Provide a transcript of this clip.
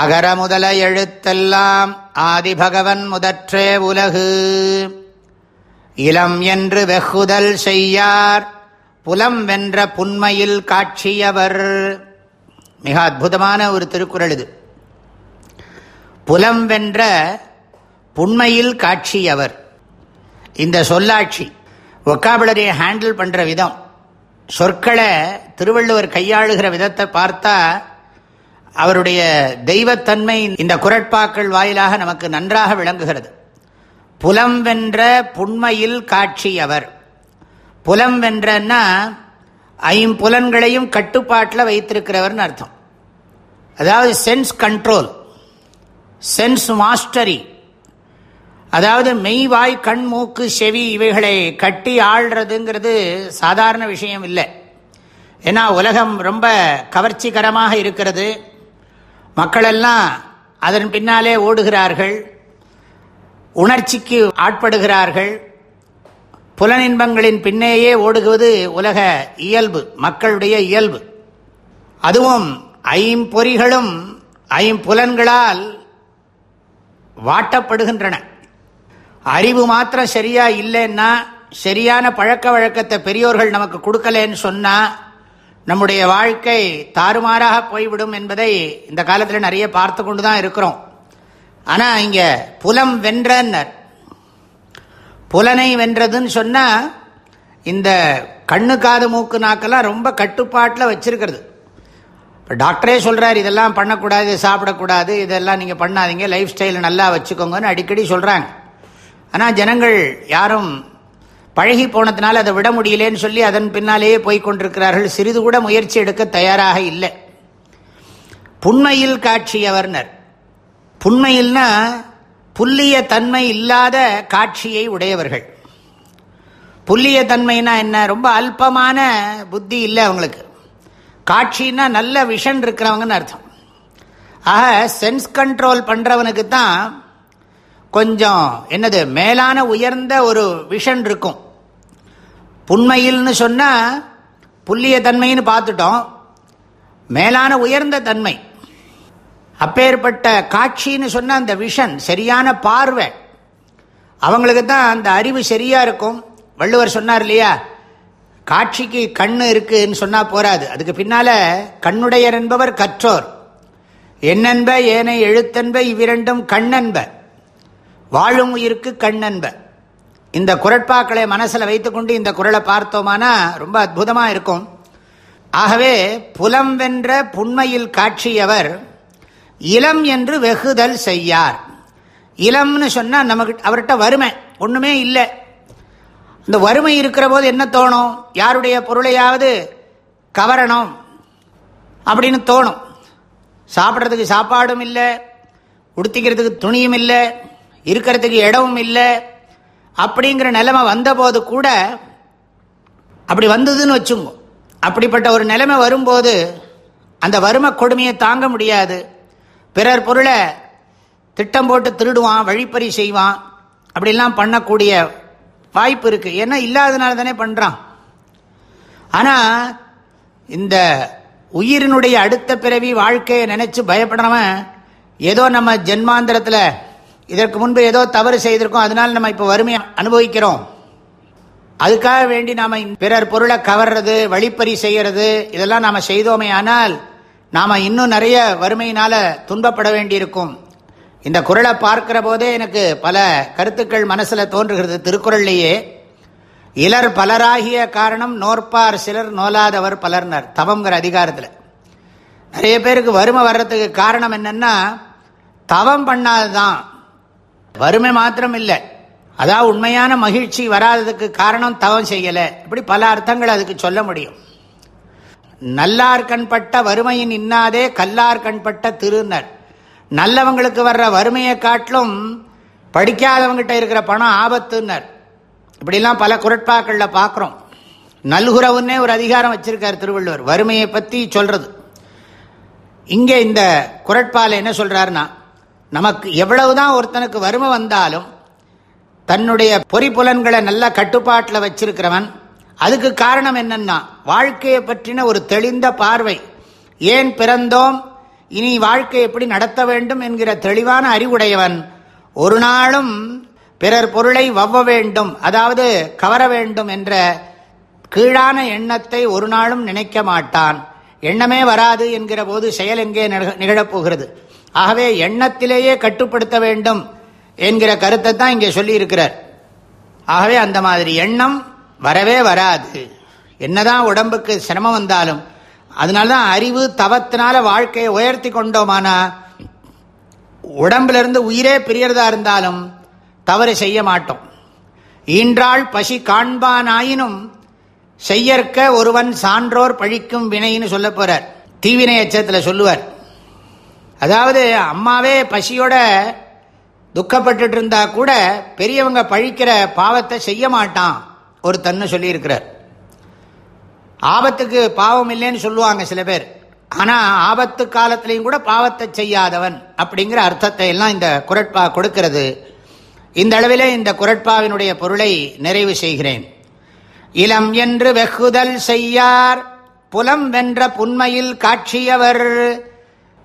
அகர முதல எழுத்தெல்லாம் ஆதிபகவன் முதற்றே உலகு. இளம் என்று வெகுதல் செய்யார் புலம் வென்ற புன்மையில் காட்சியவர். மிக அற்புதமான ஒரு திருக்குறள் இது. புலம் வென்ற புன்மையில் காட்சியவர். இந்த சொல்லாட்சி ஒக்காபுலரியை ஹேண்டில் பண்ணுற விதம் சொற்களை திருவள்ளுவர் கையாளுகிற விதத்தை பார்த்தா அவருடைய தெய்வத்தன்மை இந்த குரட்பாக்கள் வாயிலாக நமக்கு நன்றாக விளங்குகிறது. புலம் வென்ற புண்மையில் காட்சியவர் புலம் வென்றன்னா ஐம்புலன்களையும் கட்டுப்பாட்டில் வைத்திருக்கிறவர்னு அர்த்தம். அதாவது சென்ஸ் கண்ட்ரோல் சென்ஸ் மாஸ்டரி அதாவது மெய்வாய் கண் மூக்கு செவி இவைகளை கட்டி ஆள்றதுங்கிறது சாதாரண விஷயம் இல்லை. ஏன்னா உலகம் ரொம்ப கவர்ச்சிகரமாக இருக்கிறது. மக்களெல்லாம் அதன் பின்னாலே ஓடுகிறார்கள் உணர்ச்சிக்கு ஆட்படுகிறார்கள். புலனின்பங்களின் பின்னேயே ஓடுகுவது உலக இயல்பு மக்களுடைய இயல்பு. அதுவும் ஐம்பொறிகளும் ஐம்புலன்களால் வாட்டப்படுகின்றன. அறிவு மாத்திரம் சரியா இல்லைன்னா சரியான பழக்க வழக்கத்தை பெரியோர்கள் நமக்கு கொடுக்கலன்னு சொன்னால் நம்முடைய வாழ்க்கை தாறுமாறாக போய்விடும் என்பதை இந்த காலத்தில் நிறைய பார்த்து கொண்டு தான் இருக்கிறோம். ஆனால் இங்கே புலம் வென்றன்னர். புலனை வென்றதுன்னு சொன்னால் இந்த கண்ணு காது மூக்கு நாக்கெல்லாம் ரொம்ப கட்டுப்பாட்டில் வச்சிருக்கிறது. இப்போ டாக்டரே சொல்கிறார் இதெல்லாம் பண்ணக்கூடாது சாப்பிடக்கூடாது இதெல்லாம் நீங்கள் பண்ணாதீங்க லைஃப் ஸ்டைலை நல்லா வச்சுக்கோங்கன்னு அடிக்கடி சொல்கிறாங்க ஆனால் ஜனங்கள் யாரும் பழகி போனதுனால அதை விட முடியலேன்னு சொல்லி அதன் பின்னாலேயே போய் கொண்டிருக்கிறார்கள். சிறிது கூட முயற்சி எடுக்க தயாராக இல்லை. புண்மையில் காட்சியவர்னர். புண்மையில்னா புல்லிய தன்மை இல்லாத காட்சியை உடையவர்கள். புல்லிய தன்மைனா என்ன? ரொம்ப அல்பமான புத்தி இல்லை அவங்களுக்கு. காட்சின்னா நல்ல விஷன் இருக்கிறவங்கன்னு அர்த்தம். ஆக சென்ஸ் கண்ட்ரோல் பண்ணுறவனுக்கு தான் கொஞ்சம் என்னது மேலான உயர்ந்த ஒரு விஷன் இருக்கும். புண்மையில்னு சொன்னால் புல்லிய தன்மைன்னு பார்த்துட்டோம். மேலான உயர்ந்த தன்மை. அப்பேற்பட்ட காட்சின்னு சொன்னால் அந்த விஷன் சரியான பார்வை. அவங்களுக்கு தான் அந்த அறிவு சரியாக இருக்கும். வள்ளுவர் சொன்னார் இல்லையா காட்சிக்கு கண் இருக்குன்னு சொன்னால் போராது அதுக்கு பின்னால் கண்ணுடையர் என்பவர் கற்றோர். என்னென்ப ஏனை எழுத்தென்ப இவ்விரண்டும் கண்ணென்ப. வாழும் உயிருக்கு கண்ணன்ப இந்த குரட்பாக்களை மனசில் வைத்துக்கொண்டு இந்த குரலை பார்த்தோமானா ரொம்ப அற்புதமாக இருக்கும். ஆகவே புலம் வென்ற புண்மையில் காட்சியவர் இளம் என்று வெகுதல் செய்யார். இளம்னு சொன்னால் நமக்கு அவர்கிட்ட வறுமை ஒன்றுமே இல்லை. இந்த வறுமை இருக்கிற போது என்ன தோணும்? யாருடைய பொருளையாவது கவரணும் அப்படின்னு தோணும். சாப்பிட்றதுக்கு சாப்பாடும் இல்லை உடுத்திக்கிறதுக்கு துணியும் இல்லை இருக்கிறதுக்கு இடமும் இல்லை. அப்படிங்கிற நிலைமை வந்தபோது கூட அப்படி வந்ததுன்னு வச்சுங்க. அப்படிப்பட்ட ஒரு நிலைமை வரும்போது அந்த வறுமை கொடுமையை தாங்க முடியாது. பிறர் பொருளை திட்டம் போட்டு திருடுவான் வழிப்பறி செய்வான். அப்படிலாம் பண்ணக்கூடிய வாய்ப்பு இருக்குது ஏன்னா இல்லாதனால தானே பண்ணுறான் ஆனால் இந்த உயிரினுடைய அடுத்த பிறவி வாழ்க்கையை நினச்சி பயப்படுறவன் ஏதோ நம்ம ஜென்மாந்திரத்தில் இதற்கு முன்பு ஏதோ தவறு செய்திருக்கோம் அதனால் நம்ம இப்போ வறுமையை அனுபவிக்கிறோம். அதுக்காக வேண்டி நாம் பிறர் பொருளை கவர்றது வழிப்பறி செய்கிறது இதெல்லாம் நாம் செய்தோமே ஆனால் நாம் இன்னும் நிறைய வறுமையினால் துன்பப்பட வேண்டியிருக்கும். இந்த குரலை பார்க்கிற போதே எனக்கு பல கருத்துக்கள் மனசில் தோன்றுகிறது. திருக்குறள்லேயே இலர் பலராகிய காரணம் நோற்பார் சிலர் நோலாதவர் பலர்னர் தவங்கிற அதிகாரத்தில். நிறைய பேருக்கு வறுமை வர்றதுக்கு காரணம் என்னென்னா தவம் பண்ணாதுதான். வறுமை மாத்திரம் இல்லை அதாவது உண்மையான மகிழ்ச்சி வராததுக்கு காரணம் தவம் செய்யலை. இப்படி பல அர்த்தங்கள் அதுக்கு சொல்ல முடியும். நல்லார் கண்பட்ட வறுமையின் இன்னாதே கல்லார் கண்பட்ட திருநர். நல்லவங்களுக்கு வர்ற வறுமையை காட்டிலும் படிக்காதவங்கிட்ட இருக்கிற பணம் ஆபத்துன்னர். இப்படிலாம் பல குரட்பாக்களில் பார்க்குறோம் நல்குறவுன்னே ஒரு அதிகாரம் வச்சிருக்கார் திருவள்ளுவர். வறுமையை பற்றி சொல்றது. இங்கே இந்த குரட்பாலை என்ன சொல்றாருன்னா நமக்கு எவ்வளவுதான் ஒருத்தனுக்கு வறுமை வந்தாலும் தன்னுடைய பொறிப்புலன்களை நல்ல கட்டுப்பாட்டில் வச்சிருக்கிறவன் அதுக்கு காரணம் என்னன்னா வாழ்க்கையை பற்றின ஒரு தெளிந்த பார்வை. ஏன் பிறந்தோம்? இனி வாழ்க்கை எப்படி நடத்த வேண்டும் என்கிற தெளிவான அறிவுடையவன். ஒரு நாளும் பிறர் பொருளை வவ்வ வேண்டும் அதாவது கவர வேண்டும் என்ற கீழான எண்ணத்தை ஒரு நாளும் நினைக்க மாட்டான். எண்ணமே வராது என்கிற போது செயல் எங்கே நிகழப்போகிறது? ஆகவே எண்ணத்திலேயே கட்டுப்படுத்த வேண்டும் என்கிற கருத்தை தான் இங்கே சொல்லியிருக்கிறார். ஆகவே அந்த மாதிரி எண்ணம் வரவே வராது. என்னதான் உடம்புக்கு சிரமம் வந்தாலும் அதனால்தான் அறிவு தவத்தினால வாழ்க்கையை உயர்த்தி கொண்டோமானா உடம்பிலிருந்து உயிரே பிரியறதா இருந்தாலும் தவறு செய்ய மாட்டோம். ஈன்றாள் பசி காண்பானாயினும் செய்யற்க ஒருவன் சான்றோர் பழிக்கும் வினைன்னு சொல்ல போறார். தீவினை எச்சத்தில் சொல்லுவார். அதாவது அம்மாவே பசியோட துக்கப்பட்டு இருந்தா கூட பெரியவங்க பழிக்கிற பாவத்தை செய்ய மாட்டான் ஒரு தன்னு சொல்லியிருக்கிறார். ஆபத்துக்கு பாவம் இல்லைன்னு சொல்லுவாங்க சில பேர். ஆனால் ஆபத்து காலத்திலையும் கூட பாவத்தை செய்யாதவன் அப்படிங்கிற அர்த்தத்தை எல்லாம் இந்த குரட்பா கொடுக்கிறது. இந்த அளவிலே இந்த குரட்பாவினுடைய பொருளை நிறைவு செய்கிறேன். இளம் என்று வெகுதல் செய்யார் புலம் வென்ற புன்மையில் காட்சியவர்.